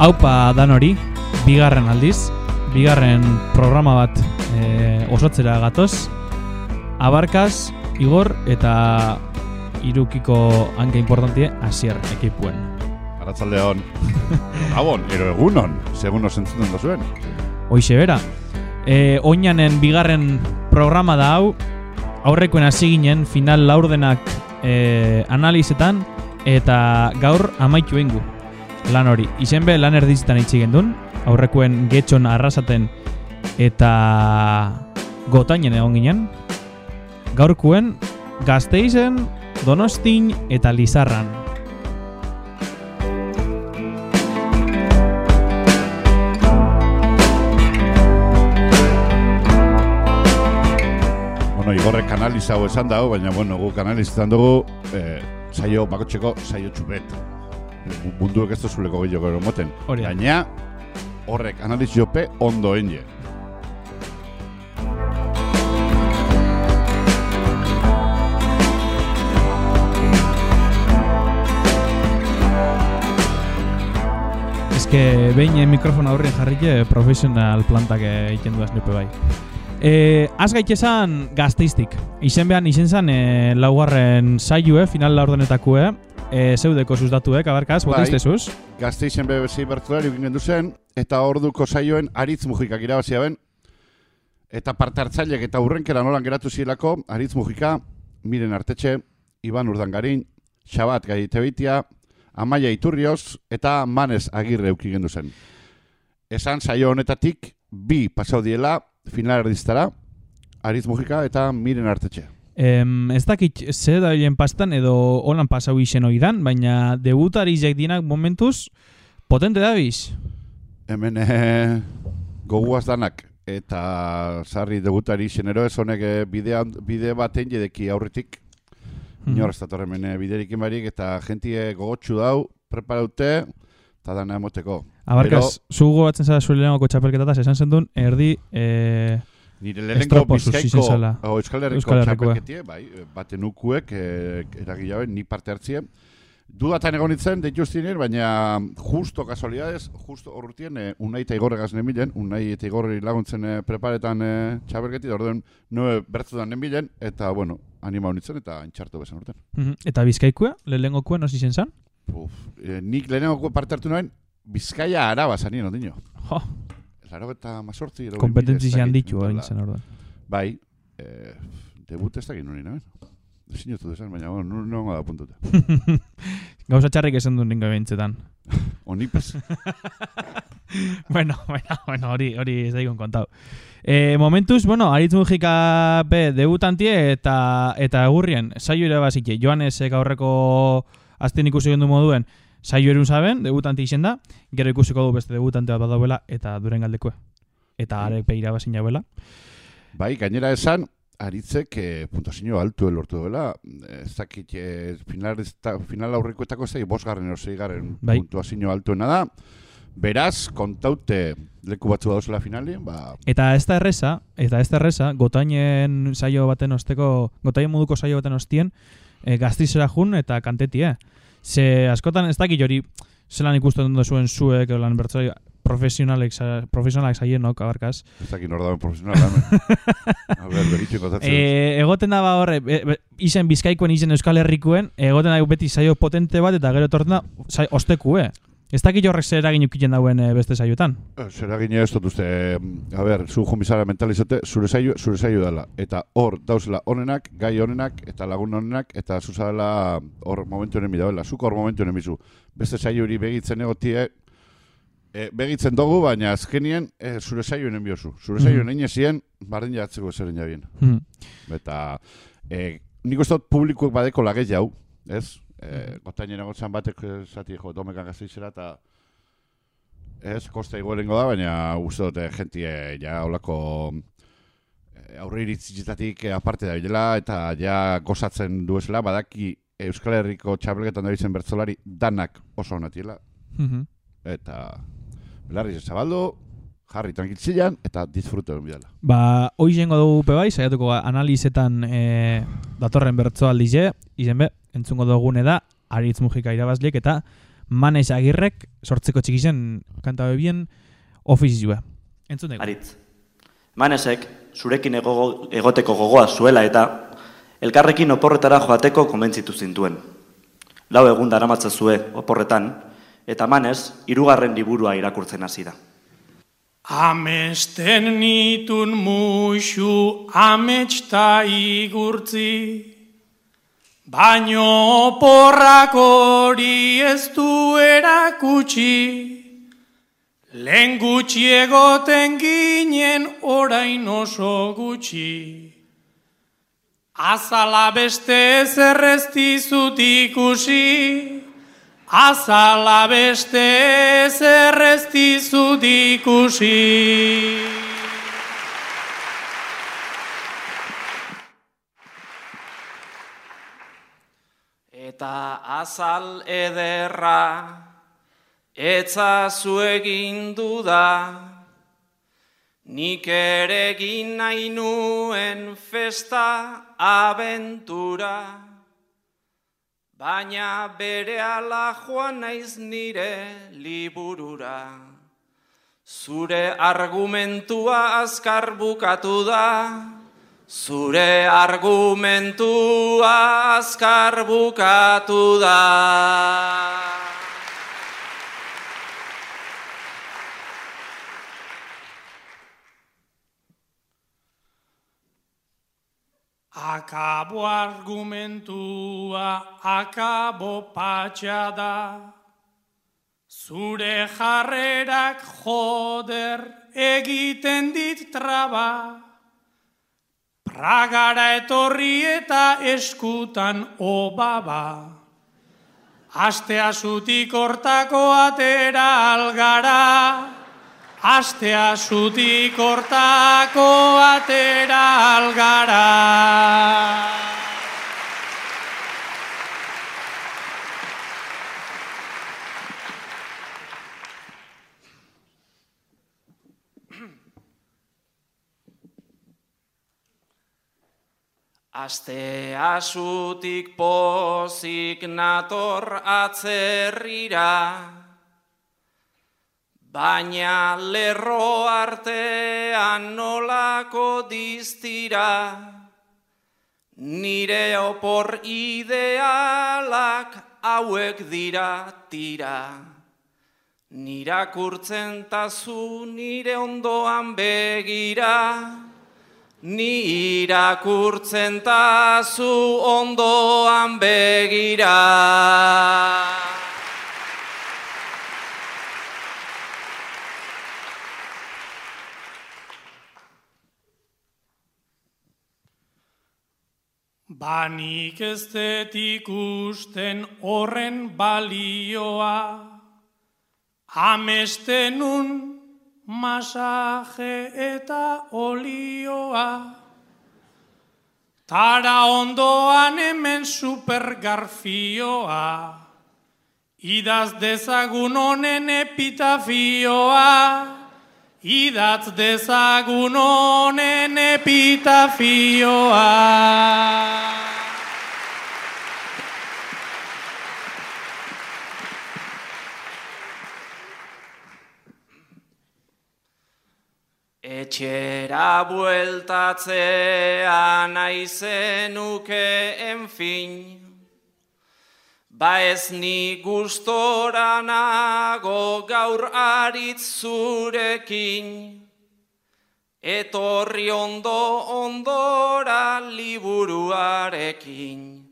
Haupa dan hori, bigarren aldiz, bigarren programa bat e, osotzera gatoz, abarkaz, igor eta irukiko hanke importantie asier ekipuen. Arratzalde hon. Gabon, ero egunon, segun nos entzuten dozuen. Hoixe bera, e, oinanen bigarren programa da hau, aurrekoen hasi ginen final laurdenak e, analizetan, eta gaur amaitu ingu lan hori. Izen be lan erdizitan itxi gendun, aurrekoen getxon arrasaten eta gotainen egon ginen. Gaurkuen gazteizen, donostin eta lizarran. Bueno, Igorrek analizau esan dago, baina bueno, guk analizetan dugu eh, saio, bakotxeko saio txupet. Munduek ez dozuleko gehiago gero moten. Baina, horrek analiziope ondo enge. Eske behin eh, mikrofona aurrien jarrike profesional plantak eh, egiten duaz nepe bai. E, az gaitezan gazteiztik. Izen behan izen zan e, laugarren saioe, final laurdenetakue, e, zeudeko zuztatuek, abarkaz, bota Bai. iztezuz? Gazteizen BBC bertzulari egin gendu zen, eta orduko saioen aritz mujikak irabazia ben, eta parte hartzaileek eta urrenkera nolan geratu zilako, aritz mujika, miren artetxe, Iban Urdangarin, Xabat Gaitebeitia, Amaia Iturrioz, eta Manez Agirre euki gendu zen. Esan saio honetatik, bi pasau diela, final erdiztara, aritz mujika eta miren artetxe. Em, ez dakit ze da pastan edo holan pasau izen oidan, baina debutari izek dinak momentuz potente dabiz. Hemen eh, goguaz danak eta sarri debutari zenero ez honek eh, bidean, bide baten jedeki aurretik. Mhm. Inor ez dator hemen eh, biderik barik eta jentie gogotsu dau, preparaute, eta dana emoteko. Abarkaz, zu gogatzen zara zure lehenoko txapelketataz, esan zendun, erdi, e, Nire Estropoz bizkaiko izen zala. o, Euskal Herriko Euskal txapelketie, bai, baten ukuek, eh, eragile ni parte hartzien. Dudatan egon itzen, deitu baina justo kasualidades, justo horretien, eh, unai eta igorre gaznen bilen, unai eta igorre laguntzen eh, preparetan eh, txapelketi, da orduan, noe bertzudan nenbilen, eta, bueno, anima honitzen eta entxartu bezan urten. mhm. eta bizkaikua, lehenengokua, nosi izen zan? Uf, eh, nik lehenengo parte hartu nuen, Bizkaia araba zanien, ondino. Jo, Laro eta mazortzi. kompetentzi ez handitu dutela. hain zen orduan. Bai, eh, debut ez dakit nuen, naben? Sinutu desan, baina, bueno, nu- nongo da puntuta. Gauza txarrik esan duen ningo behintzetan. Onipez, bueno, bueno, bueno, hori, hori ez daigun kontau. E, momentuz, bueno, aritz mugika be debutantie eta eta egurrien, saio ere bazike, Joanesek aurreko azten ikusi gendu moduen, saio erun zaben, debutanti izen da, gero ikusiko du beste debutante bat badauela eta duren galdekue. Eta arek pe irabazin jauela. bai, gainera esan, aritzek eh, puntazio altu lortu duela, ez dakit eh, final, final aurrekoetako zei, bosgarren edo zeigarren Bai. puntuazio altuena da, beraz, kontaute leku batzu dauzela finalien, ba, Eta ez da erresa, eta ez da erresa, gotainen saio baten osteko, gotainen moduko saio baten ostien, e, gaztizera jun eta kantetie. Ze askotan ez dakit hori, zelan ikusten dut zuen zuek, lan bertzai, profesionalek, profesionalak saienok, abarkaz. ez dakit nor dauen profesionala. A ber, beritxu kontatzen. E, egoten da ba horre, e, izen bizkaikoen, izen euskal herrikoen, egoten da beti saio potente bat, eta gero etortzen da, ostekue. Ez dakit horrek zer eragin ukiten dauen e, beste saioetan. Zera gine ez dut uste, a ber, zu jumbizara mentalizate, zure saio, zure saio dela. Eta hor dauzela onenak, gai onenak, eta lagun onenak, eta zuzala hor momentu honen bidauela. Zuko hor momentu honen bizu. Beste saio hori begitzen egotie, e, begitzen dugu, baina azkenien e, zure saio honen biozu. Zure saio Mhm. honen ezien, bardin jatzeko zeren jabien. Hmm. Eta e, nik uste dut publikoek badeko lagez jau, ez? E, Gotainen egotzen batek eh, zati jo, domekan gazteizera eta ez, kosta igualengo da, baina uste dut eh, jentie ja olako eh, aurre iritzitatik eh, aparte da bilela eta ja gozatzen duesela, badaki Euskal Herriko txapelketan da bizen bertzolari danak oso onatiela Mhm. eta belarri zabaldu, jarri tranquiltzilan eta disfrute den bidala. Ba, hoi jengo dugu pe bai, saiatuko analizetan e, datorren bertzo aldize, izen be, entzungo dugune da, Aritz Mujika irabazliek eta Manes Agirrek sortzeko txikizen kanta bebien ofizioa. Entzun dugu. Aritz. Manesek, zurekin egogo, egoteko gogoa zuela eta elkarrekin oporretara joateko konbentzitu zintuen. Lau egun daramatza zue oporretan, eta Manes, hirugarren liburua irakurtzen hasi da. Amesten nitun muixu ametsta igurtzi, baino porrak hori ez du erakutsi. Lehen gutxi egoten ginen orain oso gutxi. Azala beste zerreztizut ikusi, azala beste zerreztizut ikusi. Eta azal ederra, etzazu egin da, nik ere egin nahi nuen festa abentura, baina bere ala joan naiz nire liburura. Zure argumentua azkar bukatu da, Zure argumentua azkar bukatu da. Akabo argumentua, akabo patxa da. Zure jarrerak joder egiten dit traba. Pragara etorri eta eskutan obaba. Astea zutik hortako atera algara. Astea zutik hortako atera algara. Aste asutik pozik nator atzerrira, baina lerro artean nolako diztira, nire opor idealak hauek dira tira. Nirakurtzen tazu nire ondoan begira, Ni irakurtzen tazu ondoan begira. Banik ez dut ikusten horren balioa, amestenun masaje eta olioa. Tara ondoan hemen supergarfioa, idaz dezagun honen epitafioa, idatz dezagun honen epitafioa. Etxera bueltatzea nahi zenuke enfin, ba ez ni gustora nago gaur aritz zurekin, etorri ondo ondora liburuarekin,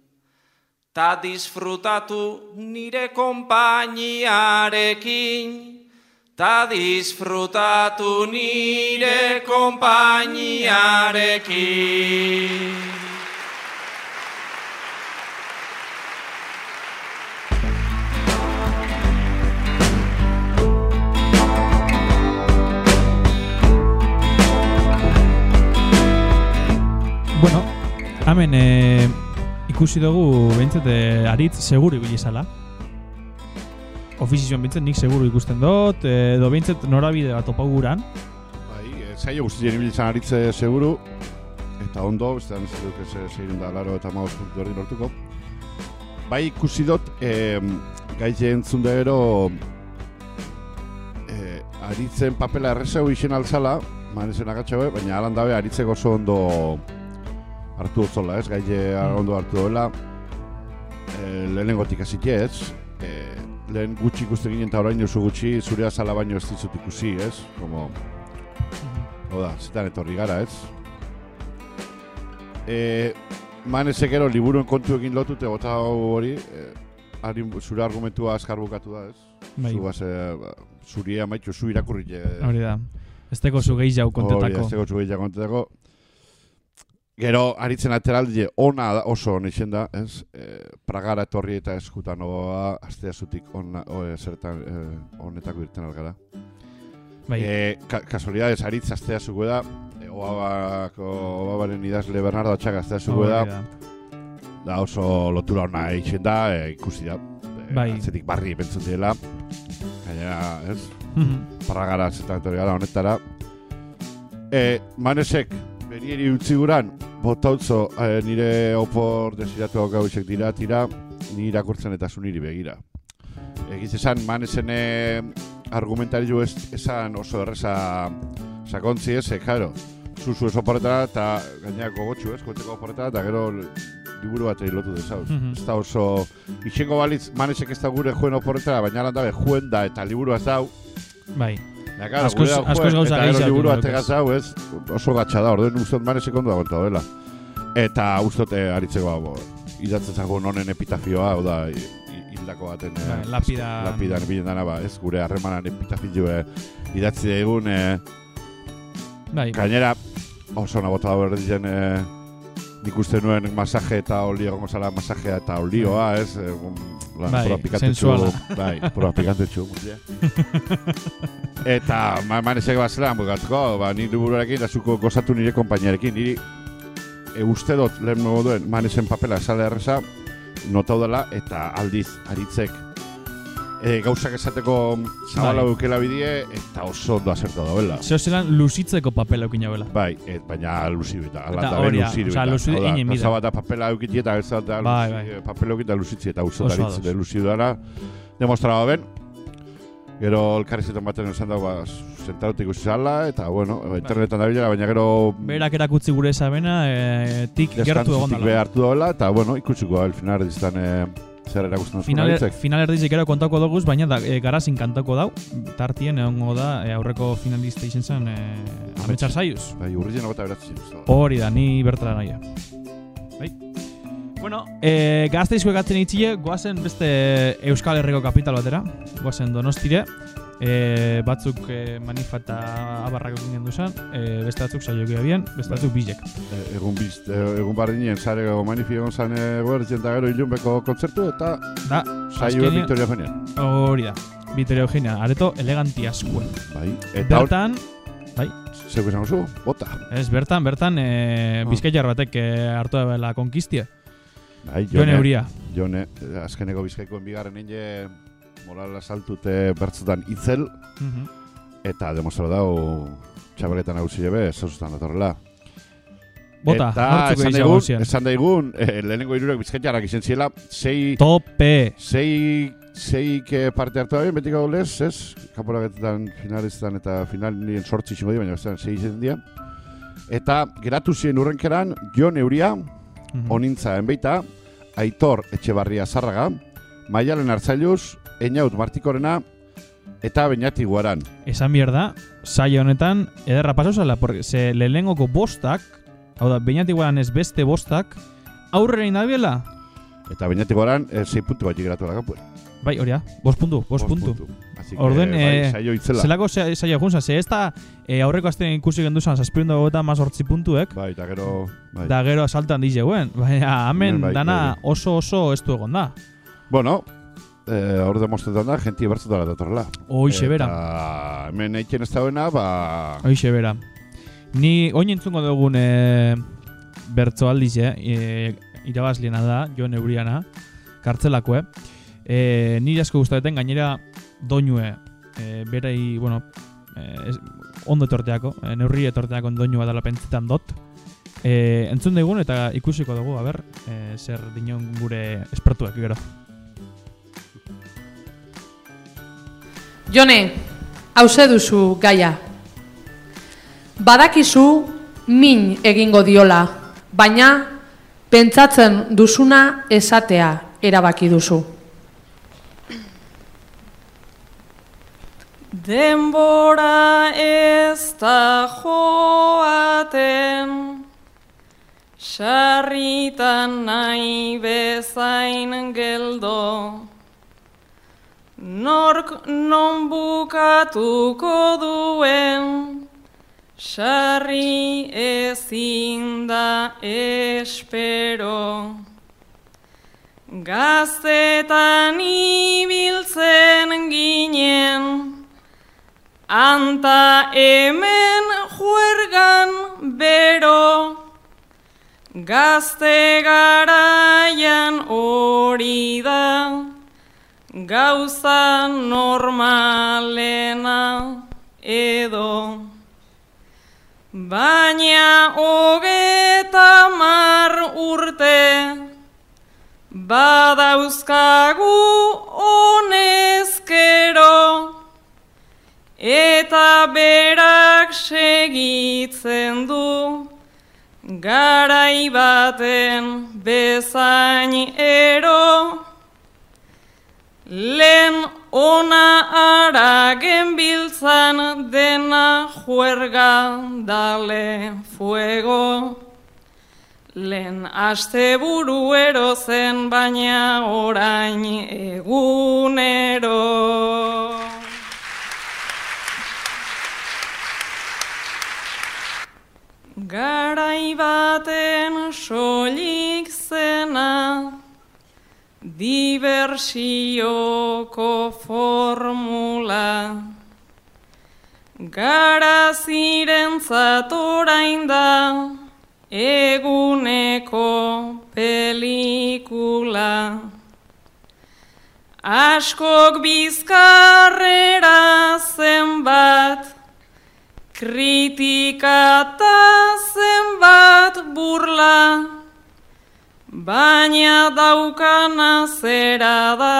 ta disfrutatu nire konpainiarekin, Ta disfrutatu nire konpainiarekin. Bueno, hemen eh, ikusi dugu behintzat eh, aritz seguru ibili zala. Ofizizioan behintzat nik seguru ikusten dut, eh, edo behintzat norabide bat opau guran. Bai, e, zaila guztien ibiltzen aritze seguru, eta ondo, bestean ez duk ez zeiren da laro eta maus puntu erdi lortuko. Bai ikusi dut, e, gaitxe entzun da gero eh, aritzen papela errezau isen altzala, manezen agatxabe, baina alan dabe aritzeko oso ondo hartu zola, ez? Gaitxe ondo hartu doela. E, lehenengotik hasite ez. Lehen gutxi ikusten ginen eta orain oso gutxi zure azala baino ez dizut ikusi, ez? Como, Oda, zetan etorri gara, ez? E, manezek ero liburuen kontuekin lotute bota hau hori, e, hari zure argumentua azkar bukatu da, ez? Bai. Zu base, ba, zuri amaitu, zu irakurri. E, Hori da. Ez teko zu gehi jau Hori, kontetako. ez dugu gehiago kontetako. Gero, aritzen ateraldi ona da, oso hona izen da, ez? E, Pragara etorri eta eskutan oa, zutik ona, o, e, zertan e, honetako irten algara. Bai. E, ka, kasualidades, aritz aztea zuko da, e, oabako, oabaren idazle Bernardo Atxaga aztea zuko da, da. oso lotura ona izen da, e, ikusi da. E, Bai. Atzetik barri bentzun direla. Gainera, ez? Mhm. Parragara zetan etorri gara honetara. E, manesek, berieri utzi guran, botautzo e, nire opor desiratu hau gauzek dira, tira, ni irakurtzen eta zu niri begira. Egiz esan, manesen e, argumentari ez, esan oso erreza sakontzi ez, e, karo, zuzu ez oporretara eta gaineako gotxu ez, koeteko oporretara, eta gero liburu bat egin lotu dezauz. Mhm. Ez da oso, isengo balitz, manesek ez da gure juen oporretara, baina lan dabe, juen da eta liburu ez dau, Bai. Da, claro, Askoz- gauza eta gehiago liburu daukaz. ategaz hau, ez, oso gatsa da, orduen ustot manesek ondo da konta dela. Eta ustote aritzeko hau, idatzen zago nonen epitafioa, hau da, hi- hi- hildako baten... eh, Bai, lapida- Lapidan bilen dana, ba, ez, gure harremanan epitafioa idatzi egun, eh, Bai. gainera, oso ona bota da berdien, eh, nik uste nuen masaje eta olio, gongo zala masajea eta olioa, ez, egun, lan, Bai, sensuala. bai, pura pikantetxu, mutia. Eta ma, manesek bat zelan bukatuko, ba, ni liburuarekin da zuko gozatu nire konpainiarekin. Niri e, uste dut lehen modu duen manesen papela esale erreza, notau dela eta aldiz aritzek e, gauzak esateko zabala Bai. bukela bidie eta oso ondo asertu dauela. Zeo zelan luzitzeko papela eukin jauela. Bai, et, baina luzidu eta, Eta ala eta hori da, luzidu osea, eta. luzidu Hau da, inen bida. gauza bat da papela eukiti eta bat da Bai, bai. papela eukiti eta luzitzi eta Oso daritz de luzidu dara demostraba ben. Gero elkarrizetan baten esan dago, ba, zentarutik ikusi zala, eta, bueno, internetan dabilela, baina gero Berak erakutzi gure esabena, e, tik gertu egon deskantzutik be dala. hartu dagoela, eta, bueno, ikusiko, el final erdiztan e, zer erakusten duzun Final, final erdizik gero kontako doguz, baina da, e, garazin kantako dau. Tartien egongo da e, aurreko finalista izen zen e, ametsar zaiuz. Bai, beratzi. uste dut. Hori da, ni bertara naia. Bai. Bueno, e, gazteizko egatzen itxile, goazen beste Euskal Herriko kapital batera, goazen donostire, e, batzuk e, manifa eta abarrak egin gendu zen, e, beste batzuk saioki abien, beste batzuk bizek. E, egun bizt, e, egun bardinen, zare manifi egon zan eguertzen eta gero ilunbeko kontzertu, eta Da, saioen azkenean- Victoria Fenean. hori da, Vitoria Eugenia, areto eleganti askuen. Bai, eta Bertan, zeu izango zu, bota. ez, bertan, bertan, e, Ah. bizkaitar batek e, hartu da bela konkistia. Bai, Joan Euria. Jone, eh, azkeneko bizkaikoen bigarren ine morala saltute bertzutan itzel, Mhm. eta demostra dau txabaletan nagusi jabe, zauzutan datorrela. Bota, eta esan daigun, esan daigun, eh, lehenengo irurek bizkaitarrak izen ziela, sei, Tope! sei, seik eh, parte hartu da bien, betiko lez, ez? Kaporaketetan, finalistan eta finalien sortzi zingo di, baina bestean sei izen dira. Eta geratu ziren urrenkeran, Jon Euria, Mhm. onintza enbeita, Aitor Etxebarria Zarraga, Maialen Artzailuz, Einaut Martikorena, eta Beñati Guaran. Esan behar da, saio honetan, ederra pasau zela, porque ze lehenengoko bostak, hau da, bainatik guaran ez beste bostak, aurrera inabiela, Eta Beñati Guaran, e, sei puntu bat geratu da kapuen. bai, hori da, bost puntu, bost puntu. Así Orden, bai, eh, saio itzela. Zelako ze- saio junza, ze ez da e, aurreko astean ikusi gendu zan, zazpirundu eta mazortzi puntuek, Bai, eta gero, bai. da gero saltan dizeuen, baina hemen Bai, bai, dana bai. oso oso ez du egon da. Bueno, eh, hor demostretan da, jenti bertzutara datorrela. Hoixe bera, Eta hemen eiken ez dauena, ba... hoixe bera. Ni oin entzungo dugun e, bertzo aldiz, eh? e, irabazliena da, Jon Euriana, kartzelako, eh? E, nire asko gustatzen gainera doinue e, berei, bueno, e, ondo etorteako, e, neurri etorteako doinua dela pentsetan dot. E, entzun daigun eta ikusiko dugu, a ber, e, zer dinon gure espertuak, gero. Jone, hause duzu gaia. Badakizu min egingo diola, baina pentsatzen duzuna esatea erabaki duzu. Denbora ez da joaten, sarritan nahi bezain geldo, nork non bukatuko duen, sarri ezin da espero. Gaztetan ibiltzen ginen, Anta hemen juergan bero, gazte garaian hori da, gauza normalena edo. Baina hogeta mar urte, badauzkagu honezkero, Eta berak segitzen du, garai baten bezain ero. Lehen ona ara genbiltzan dena juerga dale fuego. Lehen aste buru zen baina orain egunero. Garai baten solik zena, diversioko formula. Gara ziren zatorain da, eguneko pelikula. Askok bizkarrera zenbat, Kritikata zenbat burla, baina daukana zera da,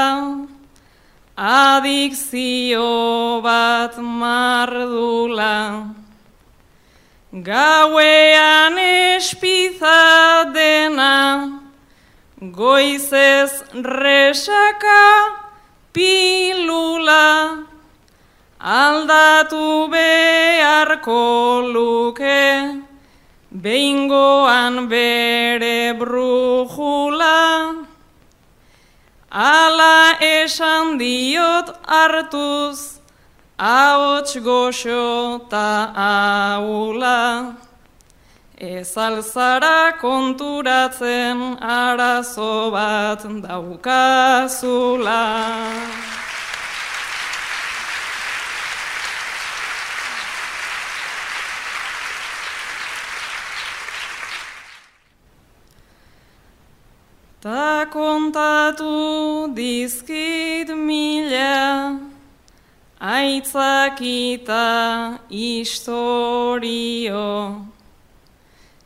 adikzio bat mardula. Gauean espiza dena, goizez resaka pilula, aldatu beharko luke, behingoan bere brujula, ala esan diot hartuz, ahots goxo ta aula, ez alzara konturatzen arazo bat daukazula. Ta kontatu dizkit mila, aitzakita istorio.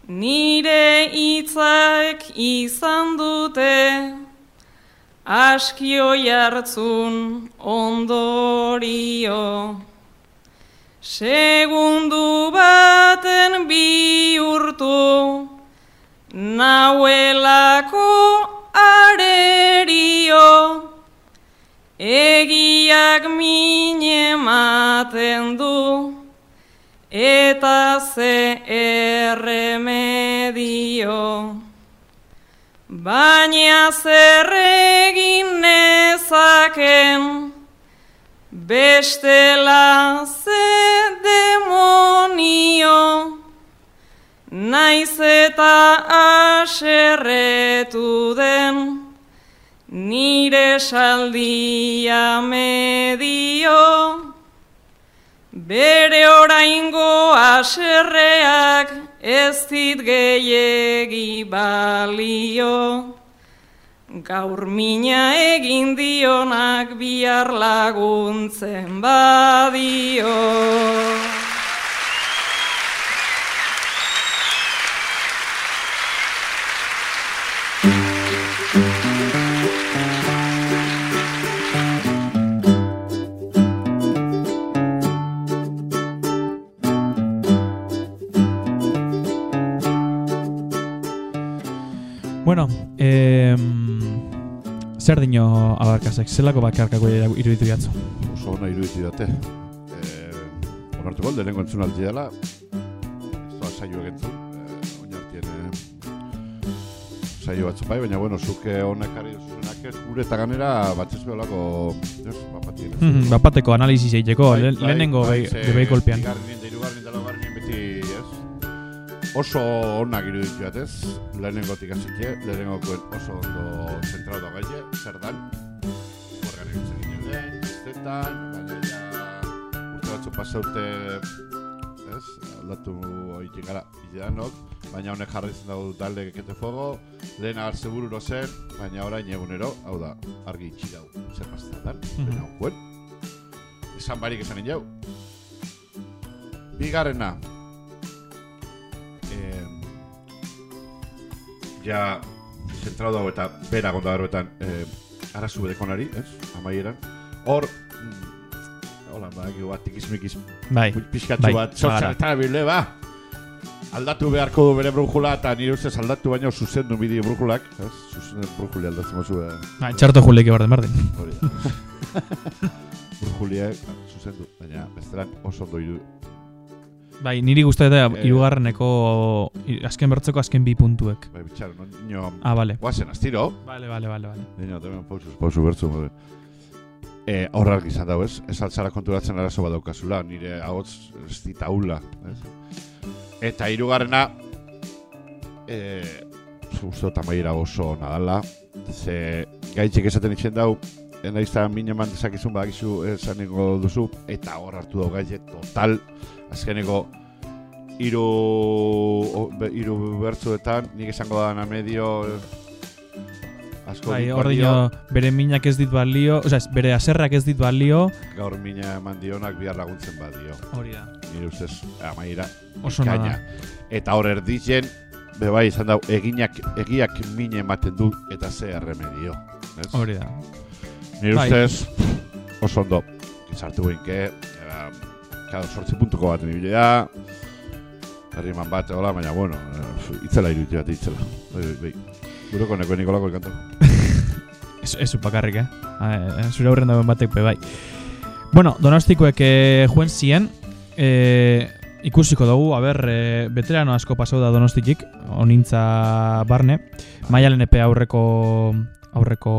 Nire itzak izan dute, askio jartzun ondorio. Segundu baten bi urtu, egiak mine maten du, eta ze erremedio. Baina zer nezaken, bestela ze demonio. Naiz eta aserretu den, nire saldia medio, bere oraingo aserreak ez dit gehiegi balio. Gaur mina egin dionak bihar laguntzen badio. Bueno, eh, zer dino abarkazek, zelako bakarkako iruditu jatzu? Oso ona iruditu dute. Eh, onartuko, lehenengo entzun alti dela. Ez saio egentzun. Eh, oinartien eh, saio batzu bai, baina bueno, zuke honek ari zuzenak ez, gure eta ganera batez beholako, ez, bapatien. Mhm, Bapateko analizis egiteko, Bai, lehen- bai, Oso onak iruditu bat ez, lehenengotik hasike, lehenengokoen oso ondo zentratu gaie, zer dan, horregan egitzen ginen. Lehen, bestetan, baina ja urte batzu pasaute, ez, aldatu egiten gara ideanok, baina honek jarraitzen dugu talde kete fuego, lehen agar seguru zen, baina orain egunero, hau da, argi itxi dau, zer pasatzen dan, Mhm. baina kuen, esan barik esanen jau. Bigarrena. Ja, zentrado dago eta bera gonda berbetan eh, arazu bedekonari, ez? Amaieran. Hor, mm, hola, ba, egi bat, tikizmikiz, Bai, pixkatzu bai, bat, eta bile, ba. Aldatu beharko du bere brujula, eta nire ustez aldatu baino zuzendu bideo brujulak, ez? Zuzendu brujuli aldatzen mozu, eh, bai txarto juleke bardin bardin. hori da. Brujuliak zuzendu, baina bestelan oso ondo iru. Bai, niri guztu eta Eh. hirugarreneko i- azken bertzeko azken bi puntuek. Bai, bitxaro, no, nio, Ah, vale. guazen, astiro, Vale, vale, vale, vale. Nino, temen pausu, pausu bertzu. E, horrek izan dago, ez? Ez altzara konturatzen arazo bat daukazula, nire ahots ez dit aula, ez? Eta hirugarrena, e, uste dut amaiera oso nadala, ze gaitxek esaten itxen dau, naizta min eman dezakizun badakizu esanengo duzu, eta hor hartu dau gaitxe total, azkeneko hiru o- hiru bertzuetan, nik esango da medio eh, asko Bai, dit hor balio. dino, bere minak ez dit balio, osea, ez, bere aserrak ez dit balio, gaur mina eman dionak bihar laguntzen badio. hori da. Nire ustez, amaiera, Oso nada. Eta hor erditzen, be bai izan dau, eginak, egiak mine ematen du eta ze erremedio. Hori da. Nire Bai. ustez, oso ondo, gizartu guinke, era, claro, sortzi puntuko bat nire da, herriman bat, hola, baina, bueno, itzela iruditu bat, itzela. Bai, bai, bai. Neko Nikolako elkantu. Ez, ez bakarrik, eh? Eh, Zure aurren dagoen batek be bai. Bueno, donostikoek eh, juen zien, eh, ikusiko dugu, a ber, eh, veterano asko pasau da donostikik, onintza barne, maialen epe aurreko aurreko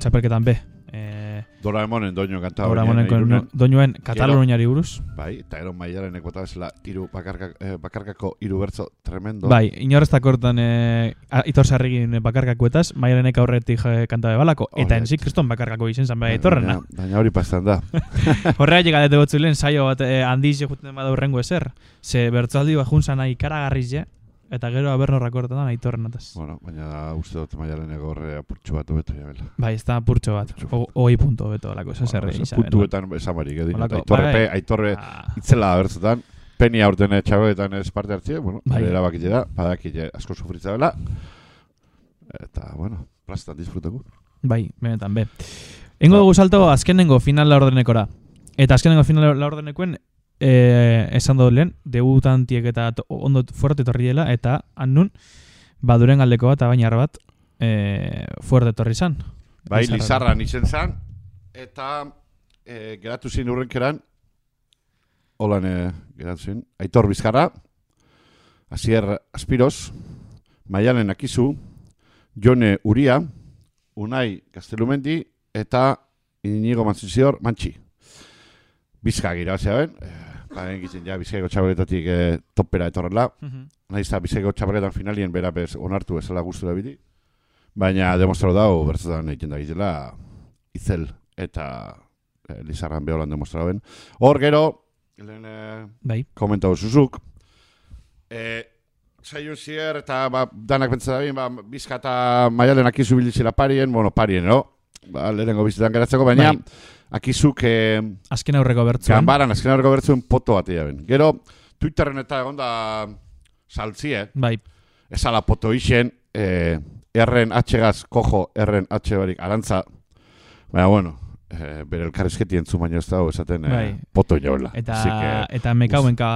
txapelketan be. Eh, Doraemonen doinu kanta Doraemonen irunen. doinuen Kataluniari buruz. Bai, eta ero maialen ekota bezala iru bakarka, eh, bakarkako iru bertzo tremendo. Bai, inorreztak hortan eh, Aitor Sarrigin bakarkakuetaz, maialenek aurretik eh, kanta bebalako, eta Hori. enzik kriston bakarkako izen zan bai Aitorrena. Baina, hori pastan da. Horrega llega de botzulen saio bat eh, handiz juten bada urrengo ezer. Ze bertzaldi bat juntzan nahi ikaragarriz je, eta gero aberno rakortan da aitorren ataz. bueno, baina uste dut maialen egorre apurtxu bat beto jabela. Bai, ez da purtxo bat. Oi punto beto lako, eso zerre Bueno, izan. puntuetan esamarik, edin. Holako, Aitorre, bai. aitorre Ah, itzela abertzetan, peni aurten txabeetan ez parte hartzie, bueno, Bai. bai. erabakite da, badakite asko sufritza dela. Eta, bueno, plastan disfrutako. bai, benetan, be. Engo dugu salto azkenengo final laurdenekora. Eta azkenengo final laurdenekoen eh, esan dut lehen, debutantiek eta ondo fuerte etorri dela, eta annun, baduren aldeko bat, abainar bat, eh, fuerte etorri zan. Bai, Lizarran. Lizarran izen zan, eta e, geratu zin urrenkeran, holan e, geratu zin, Aitor Bizkarra, Asier Aspiros, Maialen Akizu, Jone Uria, Unai Gaztelumendi, eta Inigo Mantzizior Mantxi. Bizka gira, ben, e, baren gitzen ja Bizkaiko txabaletatik e, topera etorrela, Naiz eta Bizkaiko txapelketan finalien bera bez onartu bezala gustura bidi. Baina demostratu dau, bertzetan egiten da gizela, itzel eta e, Lizarran beholan demostratu ben. Hor gero, lehen e, Bai. komentau zuzuk, e, saio zier eta ba, danak pentsa da ba, bizka eta maialen akizu bilizela parien, bueno, parien, no? Ba, lehenengo bizitan geratzeko, baina Bai. Akizuk e, Azken aurreko bertzuen. ganbaran azken horreko bertzuen poto bat ben. Gero, Twitterren eta egonda saltzie, Bai, esala poto isen, eh, erren atxegaz, kojo, erren atxe barik arantza, baina, bueno, eh, bere elkarrizketi entzun baino ez dago esaten eh, Bai. poto joela. eta, que, eta mekauenka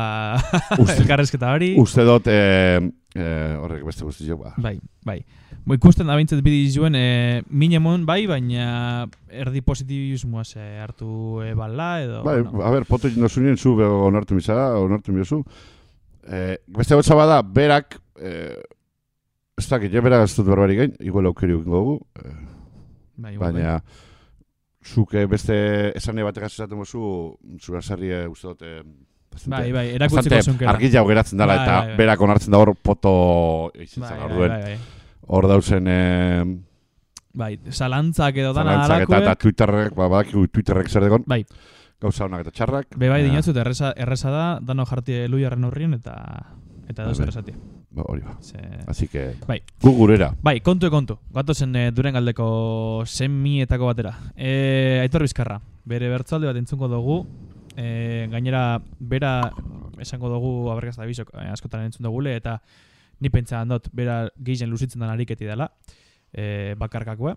Uste- hori. uste dut, eh, eh, horrek beste guztiak, ba. Bai, bai. Bo, ikusten da bintzat bidi zuen, e, minemon bai, baina erdi positibismoa ze hartu ebala edo... Bai, no. a ber, poto dozunien zu be- onartu mizara, onartu miozu. Eh, beste gotza bada, berak, eh, ez dakit, ja berak ez dut berbarik gain, igual aukeri dugu, eh, bai, baina zuke beste esane batek esaten mozu, zura sarri uste dut, eh, bastante- bai, bai, erakutzeko bastante zunkela. argi jau geratzen dela, Bai, eta bai, bai. berak onartzen da hor poto izin bai, zen bai, orduen. bai, bai. Hor dauzen eh, Bai, zalantzak edo dana zalantzak eta, eta. Twitterrek, ba, badakigu Twitterrek zer degon, Bai, gauza honak eta txarrak. be bai Ja, dinatzu, eta erreza, erreza da, dano jarti luiarren horrien eta eta edo Bai, zer bai. Ba, hori ba. Ze... Así que, Bai, gu gurera. bai, kontu e kontu. Gatozen e, duren galdeko zenmietako batera. E, Aitor Bizkarra, bere bertzalde bat entzungo dugu, e, gainera bera esango dugu abergaz da bizok e, askotan entzun dugule, eta ni pentsa dut bera gehien luzitzen den ariketi dela, e, bakarkakua.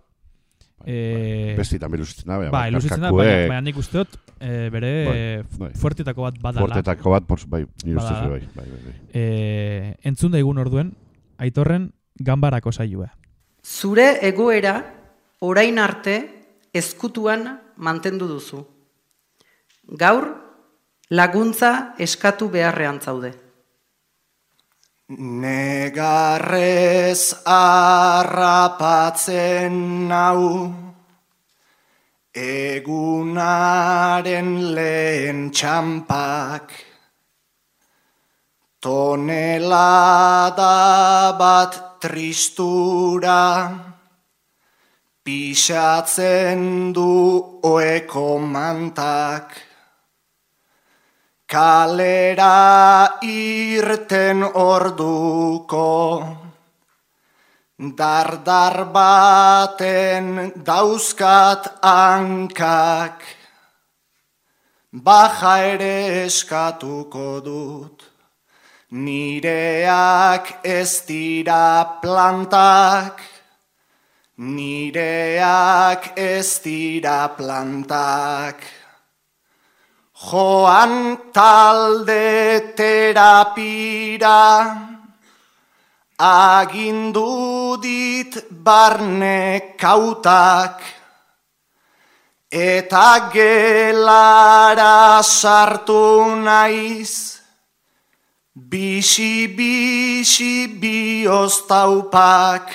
E, Besti también luzitzen da, baina bai, luzitzen da, bakarkakuek baina, baina nik uste dut e, bere Bai, bai. fuertetako bat badala. Fuertetako bat, por, bai, nire ustez Badala. bai, bai, bai, bai. E, entzun daigun orduen, aitorren ganbarako saioa. Zure egoera orain arte ezkutuan mantendu duzu. Gaur laguntza eskatu beharrean zaude. Negarrez harrapatzen nau Egunaren lehen txampak Tonelada bat tristura Pixatzen du oeko mantak Kalera irten orduko Dardar baten dauzkat hankak Baja ere eskatuko dut. Nireak ez dira plantak Nireak ez dira plantak Joan talde terapira. Agindu dit barne kautak. Eta gelara sartu naiz. Bisi bisi bioztaupak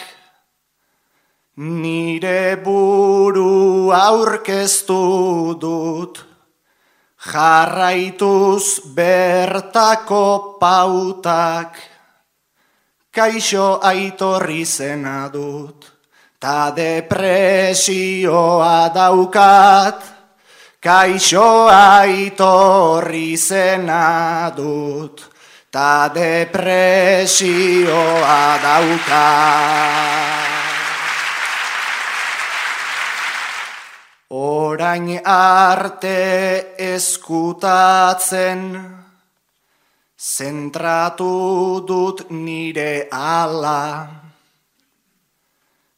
Nire buru aurkeztu dut Jarraituz bertako pautak Kaixo aitorri zena dut Ta depresioa daukat. Kaixo aitorri zena dut Ta depresioa daukat Orain arte eskutatzen, zentratu dut nire ala.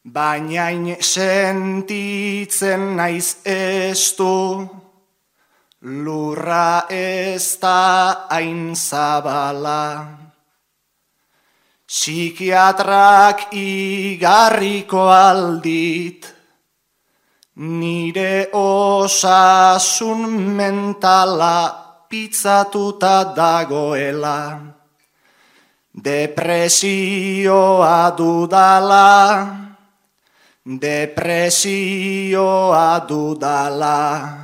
Bainain sentitzen naiz estu, lurra ez da hain zabala. Psikiatrak igarriko aldit, Nire osasun mentala pizzatuta dagoela. Depresioa dudala, depresioa dudala.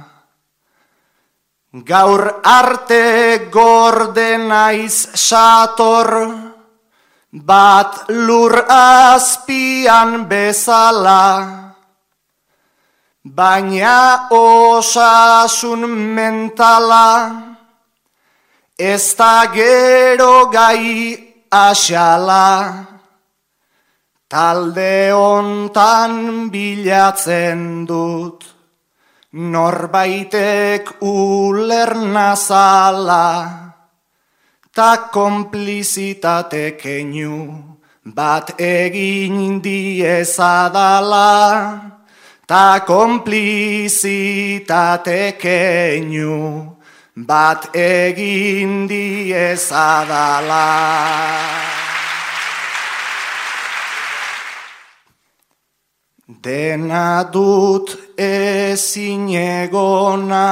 Gaur arte gorde naiz sator, bat lur azpian bezala. Baina osasun mentala ez da gero gai asala. Talde hontan bilatzen dut, norbaitek uler nazala, ta komplizitate keinu bat egin diezadala ta komplizitate keinu bat egin diezadala. Dena dut ezin egona,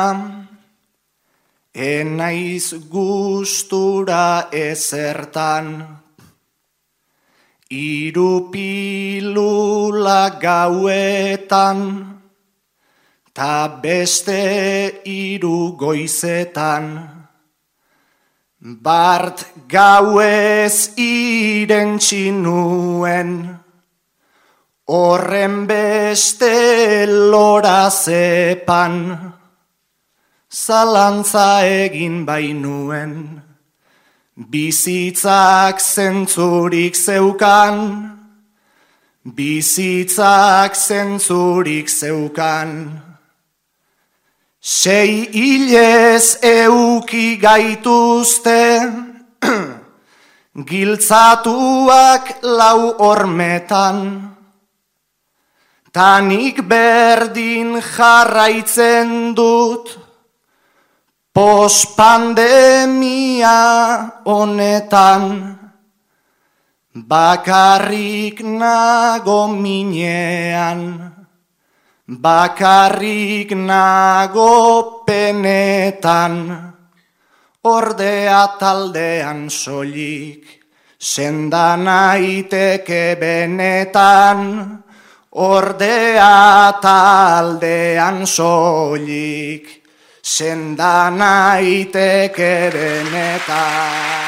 enaiz gustura ezertan. Iru pilula gauetan, ta beste iru goizetan. Bart gauez irentzi nuen, horren beste lora zepan, zalantza egin bainuen, bizitzak zentzurik zeukan, bizitzak zentzurik zeukan. Sei hilez euki gaituzte, giltzatuak lau hormetan, tanik berdin jarraitzen dut, pospandemia honetan, bakarrik nago minean. Bakarrik nago penetan, ordea taldean soilik, senda naiteke benetan, ordea taldean soilik, senda naiteke benetan.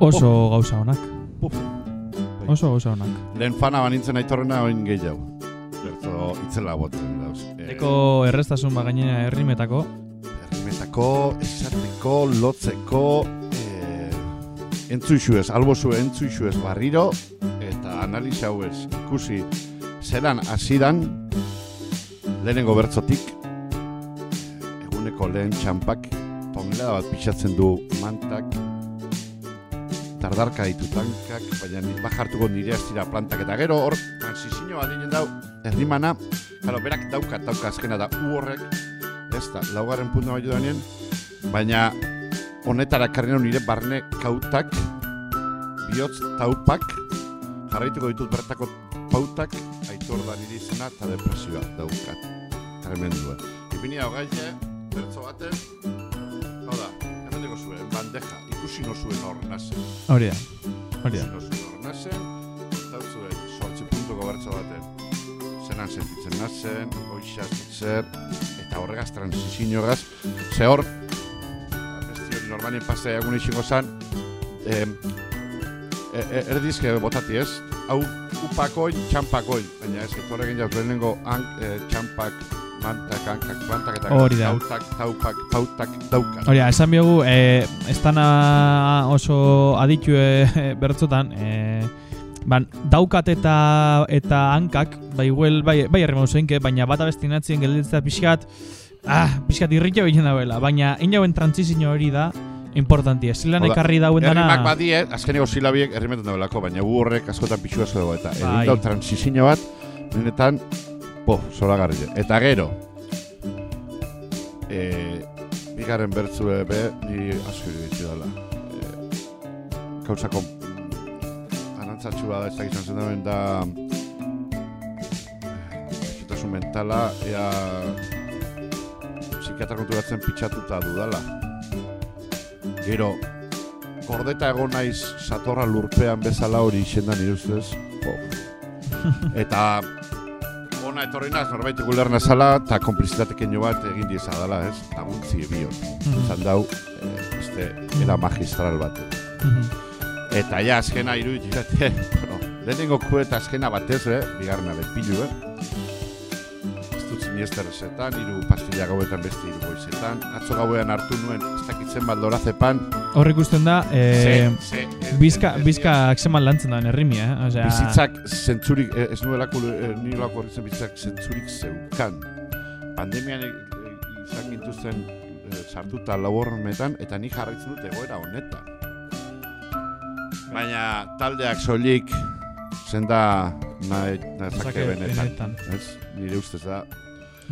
Oso gauza honak. Puf. Oso gauza honak. Lehen fana banintzen aitorrena oin gehiago. Berto, itzela boten dauz. Eh, Eko errestasun bagainera herrimetako. Errimetako, esateko, lotzeko, eh, entzuixu ez, albozu entzuixu ez barriro, eta analiza hau ez ikusi zelan hasidan lehenengo bertzotik, eh, eguneko lehen txampak, tonelada bat pixatzen du mantak, tardarka ditu tankak, baina bajartuko nire ez dira plantak eta gero hor, transizio bat dinen dau, errimana, Claro, berak dauka, dauka azkena da u horrek, ez da, laugarren puntu baitu danien, baina honetara karri nau nire barne kautak, bihotz taupak, jarraituko ditut bertako pautak, aitor da nire izena eta depresioa daukat. Tremendua. Ipini hau gaite, bertzo baten, hau da, hemen dugu zuen, bandeja, ikusi no zuen hor nazen. Hori da. Hori da. Ikusi no zuen hor nazen, eta zuen, sortzi puntuko bertzo baten. Zenan sentitzen nazen, goixaz, zer, eta horregaz transizioagaz, ze hor, besti hori normalien pasea egun izango zan, em, e, e, erdizke botati ez, hau upakoin, txampakoin, baina ez, etorre egin jauz lehenengo hank, e, txampak, mantak, hankak, plantak eta Hori da. tautak, taupak, pautak, daukat. Hori da, esan biogu, e, ez oso aditu e, bertzotan, e, ban, daukat eta eta hankak, bai igual, bai, bai herri mauzeinke, baina bat abestinatzen gelditzea pixkat, ah, pixkat irritio egiten dauela, baina inauen transizio hori da, importantia. Zilan ekarri dauen dana... Herrimak badie, azkeneko silabiek herrimetan dagoelako, baina gu horrek askotan pixua zo dago, eta Bai. egin dau transizio bat, benetan, po, zoragarri. Eta gero, e, bigarren bertzue be, ni asko iruditu dela. E, kausako arantzatxua da, ez da izan zen da, gaixotasun mentala, ea psikiatra konturatzen pitxatuta dudala. Gero, gordeta egon naiz satorra lurpean bezala hori izendan nire ustez. Jo. Eta ona etorri naz, norbait gulerna zala, eta komplizitate keino bat egin dieza ez? Laguntzi bion. Mhm. Zan dau, eh, este, era magistral bat. Mhm. Eta ja, azkena iruditate, bueno, lehenengo ku eta azkena batez, eh? Bigarrena bepilu, eh? Ez dut siniester ezetan, iru pastilla gauetan beste iru goizetan. Atzo gauean hartu nuen, ez dakitzen bat lorazepan. Hor ikusten da, e, Ze- ze- bizka, bizka akseman lantzen da herrimia, eh? Osea, bizitzak zentzurik, eh, ez nuelako, eh, nirelako horretzen bizitzak zentzurik zeukan. Pandemian e- e- izan gintuzten sartuta labormetan, eta ni jarraitzen dut egoera honetan. Baina taldeak soilik zenda nahi, nahi Zake zake benetan. benetan. Ez, nire ustez da,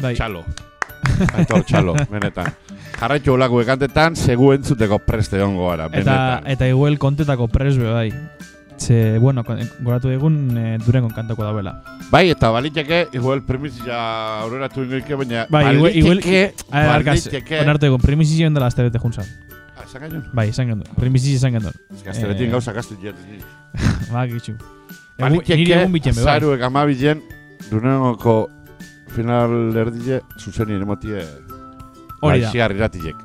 Bai. txalo. Aitor txalo, benetan. Jarraitu olako ekantetan, segu entzuteko preste ongo gara, Eta, benetan. eta igual kontetako presbe bai. Ze, bueno, goratu egun e, durengon kantako dauela. Bai, eta baliteke, igual premisia aurreratu ingoike, baina Bai, igual, igual, baliteke, baliteke, onartu egun, primizizioen dela azte bete juntzan. Ah, esan gaino? Bai, izan izan gendun. Ez que azte betien Eh, gauza kastu jet. Ba. Egu- Baliteke, Niri egun bitxen, be, bai. zaruek amabilen, durenoko final erdile, zuzenien emotie, Hori da. Baixiar iratiek.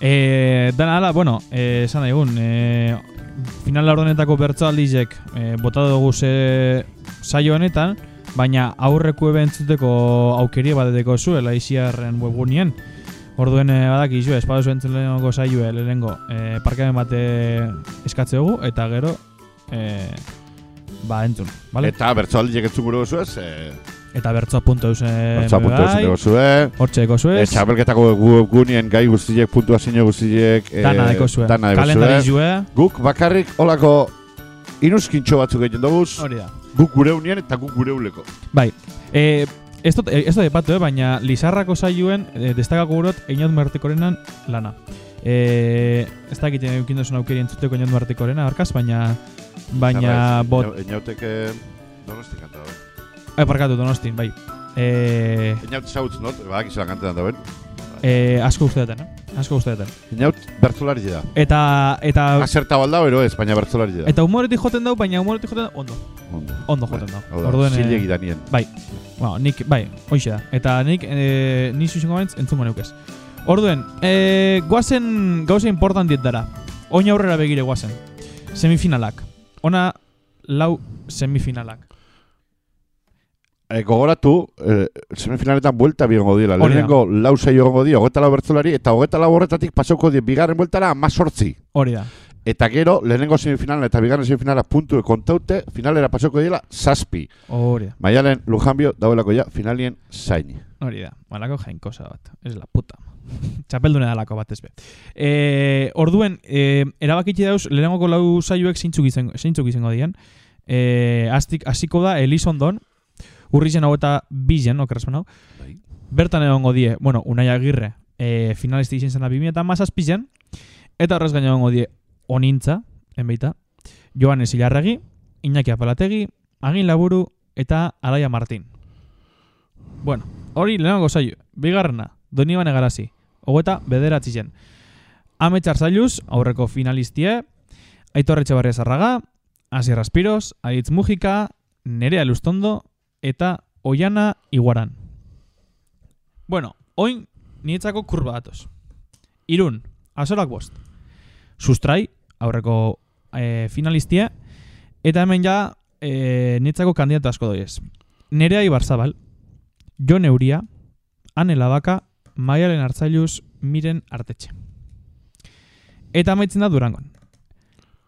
E, dana ala, bueno, eh, esan nahi egun, e, final laurdenetako bertzaldizek e, bota dugu ze saio honetan, baina aurreko ebentzuteko aukeria badeteko zuela iziarren webgunien. Orduen e, badakizu, espadu zuen lehenengo saioe lehenengo e, parkeamen bate eskatze dugu, eta gero e, ba entzun, vale? Eta bertzoaldiek entzun gure gozuez, eh, eta bertzoa punto eusen bertzoa puntu eusen gozue, hortxe deko zuez, eh, txapelketako webgunien gai guztiek, puntuazio guztiek, eh, dana deko dana deko kalendari zuen. zue, Guk bakarrik olako inuskintxo batzuk egiten dugu, hori da. guk gure unien eta guk gure uleko. Bai, e, ez dut, ez dut epatu, eh, baina Lizarrako saioen e, destakako gurot Einaut Martikorenan lana. E, ez dakit eukin duzun aukeri entzuteko Einaut Martikorena, arkaz, baina baina bot... Einauteke donosti kanta da. Eh, parkatu, donostin, bai. E, Einaut zautzen dut, badak izan kantetan da ben. e, asko uste duten, eh? Asko uste duten. Einaut bertzolari da. Eta, eta, Aserta baldao, ero ez, baina bertzolari da. eta humoretik joten dau, baina humoretik joten dau, ondo. Ondo. Ondo joten. Hau da, Orduen, eh, zilegi da nien. Bai, bueno, nik, bai, hoxe da. Eta nik, e, ni zuzengo bantz, entzungo neukez. Orduen, e, guazen gauza importantiet dara. Oin aurrera begire guazen. Semifinalak. Ona lau semifinalak. E, gogoratu, e, semifinaletan buelta bi gongo diela. Hori da. Lehenengo lau saio gongo dio, hogeta lau bertzolari, eta hogeta lau horretatik pasoko die bigarren bueltara ama sortzi. Hori da. Eta gero, lehenengo semifinala eta bigarren semifinala puntu kontaute, finalera pasoko diela zazpi. Hori da. Maialen Lujanbio dauelako ja finalien zain. Hori da. Malako jainkosa bat. Ez la puta. Txapeldune dalako bat ez be. E, orduen, e, erabakitxe dauz, lehenengoko lau saioek zeintzuk izango, zeintzuk izango dian. E, aztik, hasiko da Elizondon, urrizen hau eta bizen, okeraz hau. Bai. Bertan egongo die, bueno, Unai Agirre, e, finalisti izen zena 2000 eta mazazpizen, eta horrez gaina egongo die Onintza, enbeita, Joanes Ilarregi, Iñaki Apalategi, Agin Laburu eta Alaia Martin. Bueno, hori lehenengo saio, bigarrena, Donibane Garazi, hogeta bederatzi zen. Ametxar zailuz, aurreko finalistie, Aitor Etxebarria Zarraga, Asier Aspiros, Aritz Mujika, Nerea Lustondo eta Oiana Iguaran. Bueno, oin nietzako kurba datoz. Irun, azorak bost. Sustrai, aurreko e, finalistia, eta hemen ja e, nietzako kandidatu asko doiez. Nerea Ibarzabal, Jon Euria, Ane Labaka, Maialen Artzailuz, Miren Artetxe. Eta amaitzen da Durangon.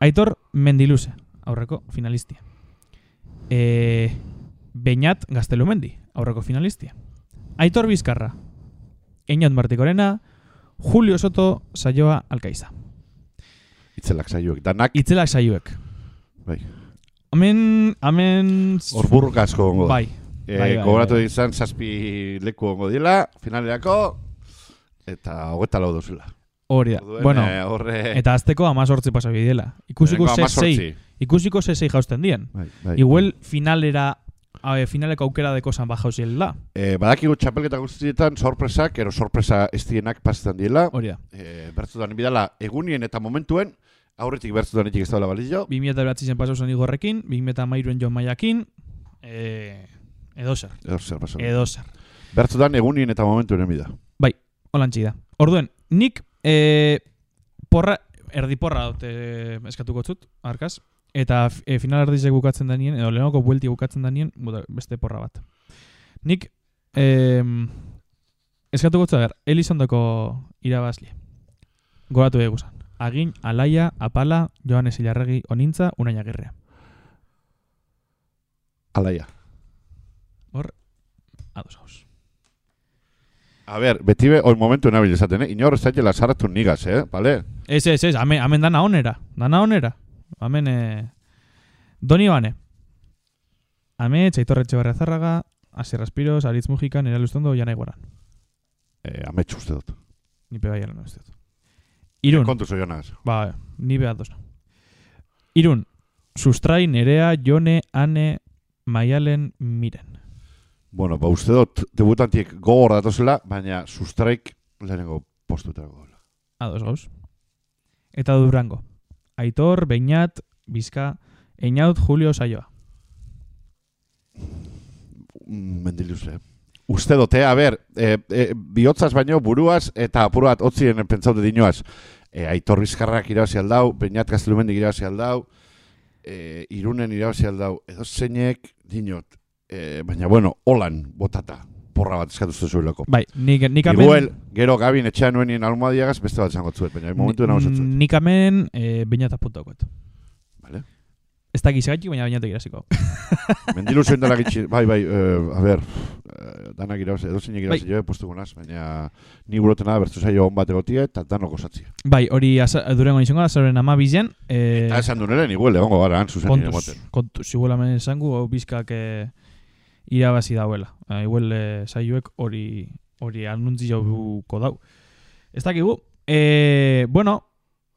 Aitor Mendiluze, aurreko finalistia. E, Beñat Gaztelumendi, aurreko finalistia. Aitor Bizkarra, Eñat Martikorena, Julio Soto, Saioa Alkaiza. Itzelak saioek. Danak, Itzelak saioek. bai. Hemen, hemen... Hor burruka asko gongo da. Bai. E, bai, bai, gogoratu bai. izan zazpi leku gongo diela, finalerako, eta hogeta lau dozula. Hori da. Bueno, eh, horre... eta azteko amazortzi pasa bidela. Ikusiko lehenengo ze sei. hamazortzi. Ikusiko ze sei jausten dien. Bai, bai. Igual finalera, a, finaleko aukera deko zan baja ziela. E, badakigu txapelketa guztietan sorpresak, ero sorpresa ez dienak pasetan diela. Hori da. E, bertzutan bidala egunien eta momentuen, aurretik bertzutan etik ez daula balio. 2009 zen paso zen igorrekin, 2008 Jon Maiakin, e, edo zer, paso. edo zer. Bertzutan egunien eta momentuen emida. Holantzi da. Orduen, nik e, porra, erdi porra dut e, eskatuko zut, arkaz, eta e, final erdizek bukatzen danien, edo lehenoko buelti bukatzen danien, bota, beste porra bat. Nik e, eskatuko zut, ber, Elizondoko irabazle. Goratu dugu zan. Agin, Alaia, Apala, Joanes Ilarregi, Onintza, Unaina Gerrea. Alaia. Ados haus. A ber, beti be, hori momentu nabil esaten, eh? Inor ez zaitela saratu nigaz, eh? Vale? Ez, ez, ez, amen, amen dana onera. Dana onera. Amen, eh, Doni bane. Ame, Txaitor Etxebarria Zarraga, Asier Aspiros, Aritz Mujica, Nera Lustondo, Jana Iguaran. Eh, ametsu uste dut. Ni pe baian uste dut. Irun, Kontu zoionaz. ba, ni behar dozna. Irun, Sustrai, Nerea, Jone, Ane, Maialen, Miren. Bueno, ba uste dut, debutantiek gogor datozela, baina sustraik lehenengo postuetako dela. Ados gauz. Eta Durango. Aitor, Beñat, Bizka, Einaut, Julio, Saioa. Mm, Mendiluze. Uste dute, a ber, e, e, bihotzaz baino buruaz eta apur bat otzien pentsaute dinoaz. E, Aitor Bizkarrak irabazi aldau, Beñat Gaztelumendik irabazi aldau, e, Irunen irabazi aldau, edo zeinek dinot. E, baina, bueno, holan botata, porra bat eskatu zuzuelako. Bai, nik, nik amen... Igual, gero gabin etxean nuenien almohadiagaz beste bat zango zuet, baina momentu dena osatzuet. Nik amen e, Beñat apuntakoet. Vale. Ez da gizagatik, baina Beñat egirasiko. Mendilu zuen dela gitxi, bai, bai, eh, a ber, eh, danak irabazi, edo zeinek irabazi Bai. jo, postuko naz, baina ni burotena bertu zaio on bat egotie, eta danok osatzi. Bai, hori aza- Durango izango da, zaren ama bizen. E, Eta esan duen ere, igual, egongo gara, han zuzen nire moten. kontuz, igual hemen esangu, hau bizkak e, irabazi dauela. E, igual e, saioek hori hori anuntzi jauko dau. Ez dakigu. E, bueno,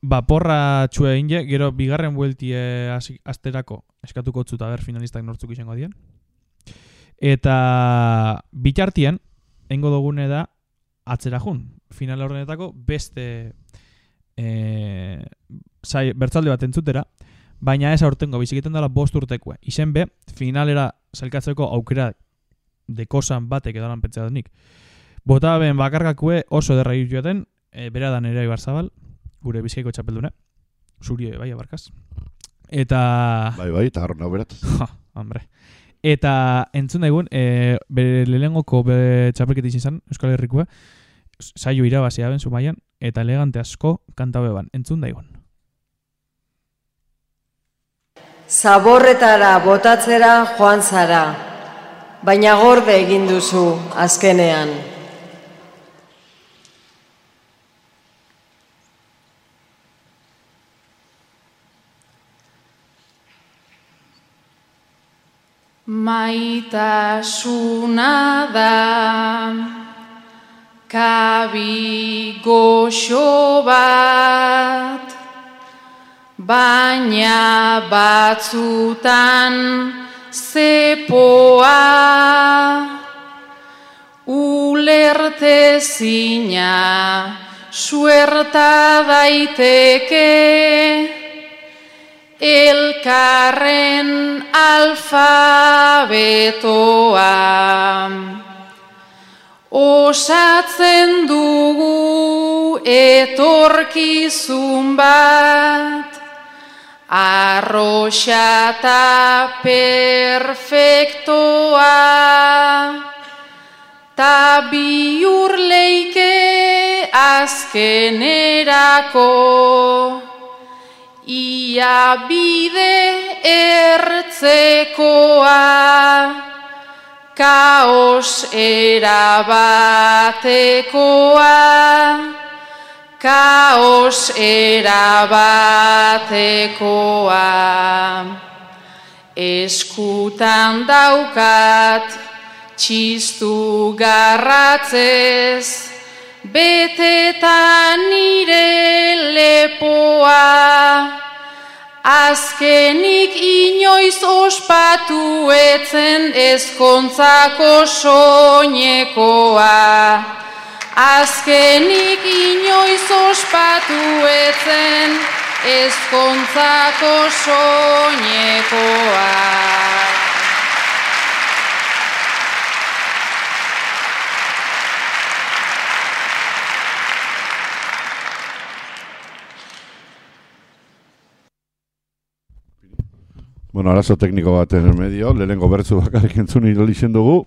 ba, porra txue inge, gero bigarren bueltie hasi- asterako eskatuko tzuta ber finalistak nortzuk izango dien. Eta bitartien, engo dugune da atzera jun. Final horrenetako beste e, sai, bertzalde bat entzutera, baina ez aurtengo bizik egiten dela bost urtekue. Izen be, finalera zelkatzeko aukera dekosan batek edo lan pentsa nik. Bota ben bakargakue oso derra joaten, e, bera da nere Ibarzabal, gure bizkaiko txapeldune. Zuri bai, abarkaz. Eta... Bai, bai, eta harron hau berat. Ja, hombre. Eta entzun daigun, e, bere lehenengoko be txapelketa izin zen, Euskal Herrikoa, saio irabazia ben zumaian, eta elegante asko kanta beban. Entzun daigun. Zaborretara botatzera joan zara, baina gorde egin duzu azkenean. Maitasuna da kabi goxo bat, baina batzutan zepoa. Ulertezina suerta daiteke elkarren alfabetoa. Osatzen dugu etorkizun bat, arroxata perfektoa, ta biur leike azkenerako. Ia bide ertzekoa, kaos erabatekoa, kaos erabatekoa. Eskutan daukat txistu garratzez, beteta nire lepoa, azkenik inoiz ospatu etzen ezkontzako soinekoa. Azkenik inoiz ospatu etzen ezkontzako soinekoa. Bueno, arazo tekniko bat en medio, lehenengo bertzu bakarrik entzun iroli izen dugu,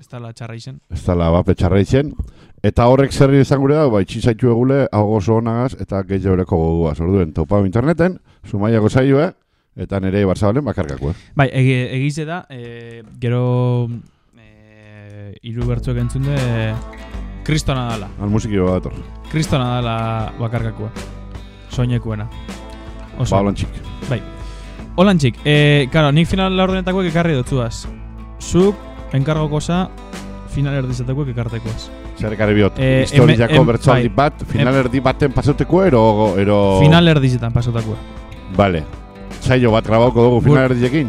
Ez da la txarra izen. ez da bape txarra izen, eta horrek zerri izan gure da, bai, txizaitu egule, hau oso onagaz, eta gehiago horreko goguaz. Orduen, topau interneten, sumaiako zaioe, eta nire barzabalen bakarkakue. Bai, egi, egize da, e, gero e, iru bertzuek entzun de kristona dala. Al musiki bat dator. Kristona dala bakarkakua. Soinekuena. Oso. Balon txik. Bai. Holantxik, e, karo, nik final laurdenetakoek ekarri dutzuaz. Zuk, enkargokoza, final erdizetakoek ekartekoaz. Zer ekarri biot, Eh, historiako bertsoaldi bai. bat, final erdi baten pasuteko ero... ero... Final erdizetan pasotakoa. Vale. Saio bat grabauko dugu final erdiekin?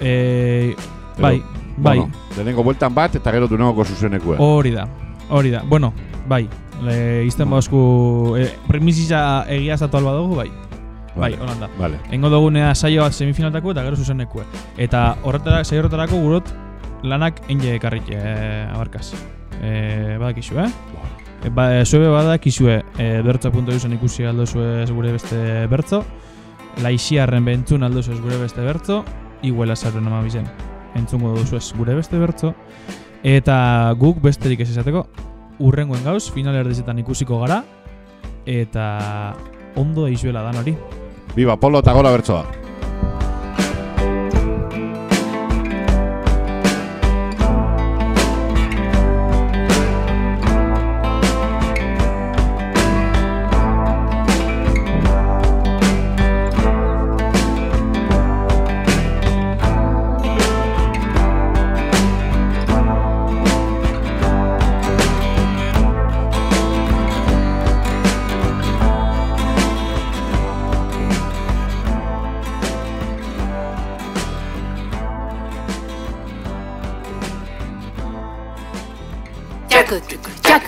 E, bai, bai, Bueno, lehenengo bueltan bat eta gero dunengoko zuzenekua. hori da, hori da. Bueno, bai, le, izten bauzku, e, premisisa egia zatu alba dugu, bai. Bai, Vale, holan da. Vale. Engo dugunea saio bat semifinaltako eta gero zuzenekue. Eta horretara, saio horretarako gurot lanak enge ekarrik e, abarkaz. E, badakizu, eh? E, ba, e, zuebe badakizue e, bertzo.eusen ikusi aldozue gure beste bertzo. Laixiarren bentzun aldozue gure beste bertzo. Iguela zaruen ama bizen. Entzungo duzu gure beste bertzo. Eta guk besterik ez esateko, urrengoen gauz, final erdizetan ikusiko gara. Eta ondo da izuela dan hori. Biba, polo eta gola.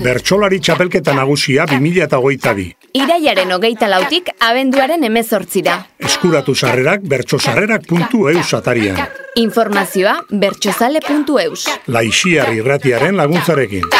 Bertsolari txapelketa nagusia 2008 bi. Iraiaren hogeita lautik abenduaren emezortzira. Eskuratu sarrerak bertsosarrerak.eus atarian. Informazioa bertsozale.eus. Laixiar irratiaren laguntzarekin.